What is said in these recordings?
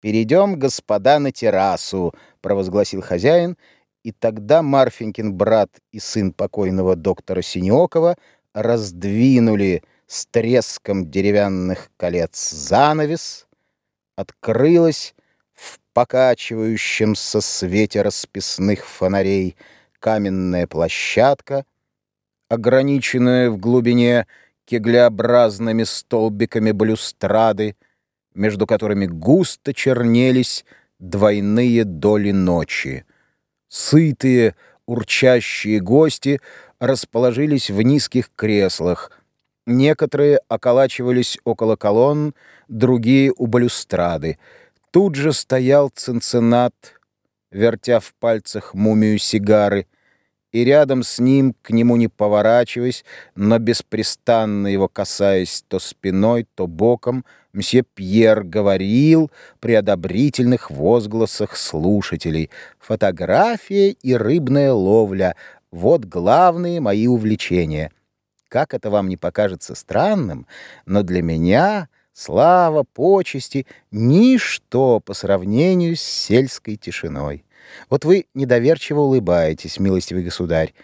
«Перейдем, господа, на террасу», — провозгласил хозяин, и тогда Марфенькин брат и сын покойного доктора Синеокова раздвинули с треском деревянных колец занавес, открылась в покачивающемся свете расписных фонарей каменная площадка, ограниченная в глубине кеглеобразными столбиками балюстрады, между которыми густо чернелись двойные доли ночи. Сытые, урчащие гости расположились в низких креслах. Некоторые околачивались около колонн, другие — у балюстрады. Тут же стоял цинцинат, вертя в пальцах мумию сигары — и рядом с ним, к нему не поворачиваясь, но беспрестанно его касаясь то спиной, то боком, мсье Пьер говорил при одобрительных возгласах слушателей. «Фотография и рыбная ловля — вот главные мои увлечения. Как это вам не покажется странным, но для меня слава, почести — ничто по сравнению с сельской тишиной». Вот вы недоверчиво улыбаетесь, милостивый государь.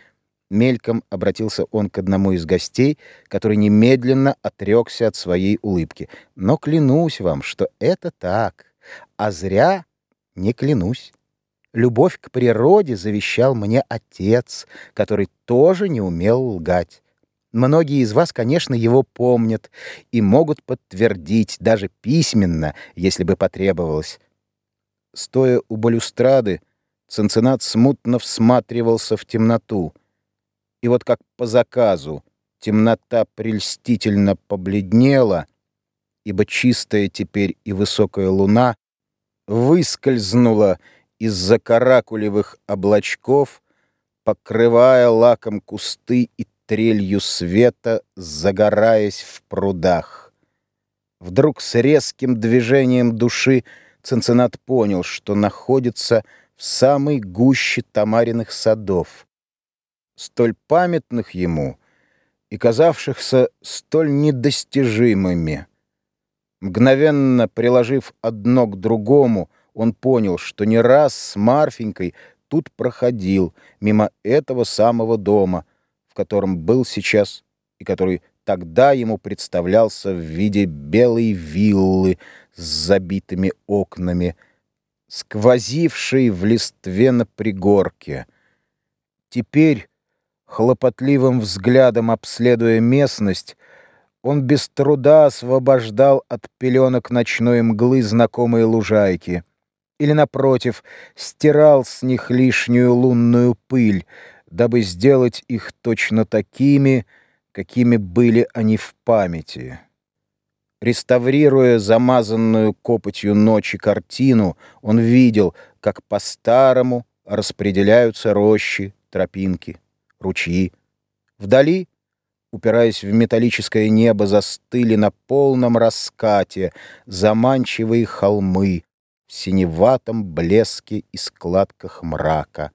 Мельком обратился он к одному из гостей, который немедленно отрекся от своей улыбки. Но клянусь вам, что это так, а зря не клянусь. Любовь к природе завещал мне отец, который тоже не умел лгать. Многие из вас, конечно, его помнят и могут подтвердить, даже письменно, если бы потребовалось. Стоя у балюстрады, Ценцинат смутно всматривался в темноту. И вот как по заказу темнота прельстительно побледнела, ибо чистая теперь и высокая луна выскользнула из-за каракулевых облачков, покрывая лаком кусты и трелью света, загораясь в прудах. Вдруг с резким движением души Ценцинат понял, что находится в самой гуще Тамариных садов, столь памятных ему и казавшихся столь недостижимыми. Мгновенно приложив одно к другому, он понял, что не раз с Марфенькой тут проходил мимо этого самого дома, в котором был сейчас и который тогда ему представлялся в виде белой виллы с забитыми окнами, сквозивший в листве на пригорке. Теперь, хлопотливым взглядом обследуя местность, он без труда освобождал от пеленок ночной мглы знакомые лужайки или, напротив, стирал с них лишнюю лунную пыль, дабы сделать их точно такими, какими были они в памяти. Реставрируя замазанную копотью ночи картину, он видел, как по-старому распределяются рощи, тропинки, ручьи. Вдали, упираясь в металлическое небо, застыли на полном раскате заманчивые холмы в синеватом блеске и складках мрака.